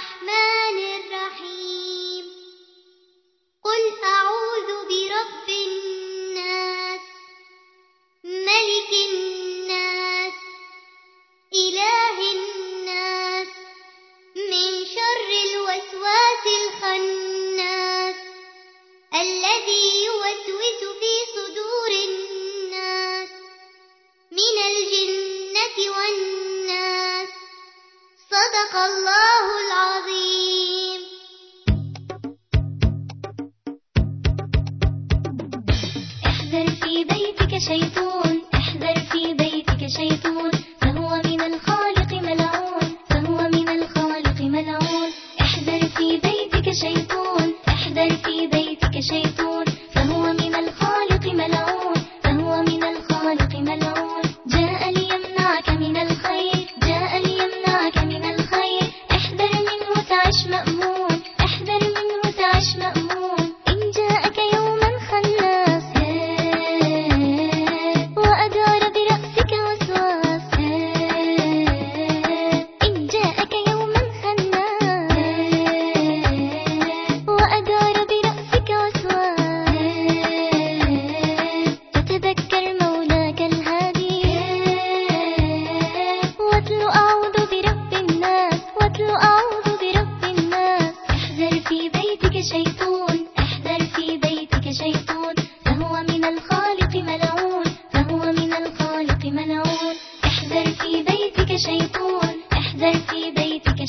الرحمن الرحيم. قل أعوذ برب الناس ملك الناس إله الناس من شر الوسواس الخناس الذي يوسوس في صدور الناس من الجنة والناس. صدق الله في بيتك احذر في بيتك شيطان فهو من الخالق ملعون؟ فهو من الخالق ملعون؟ احذر في بيتك احذر في بيتك بيتك أحذر في بيتك شيطان فهو من الخالق ملعون فهو من الخالق ملعون. أحذر في بيتك أحذر في بيتك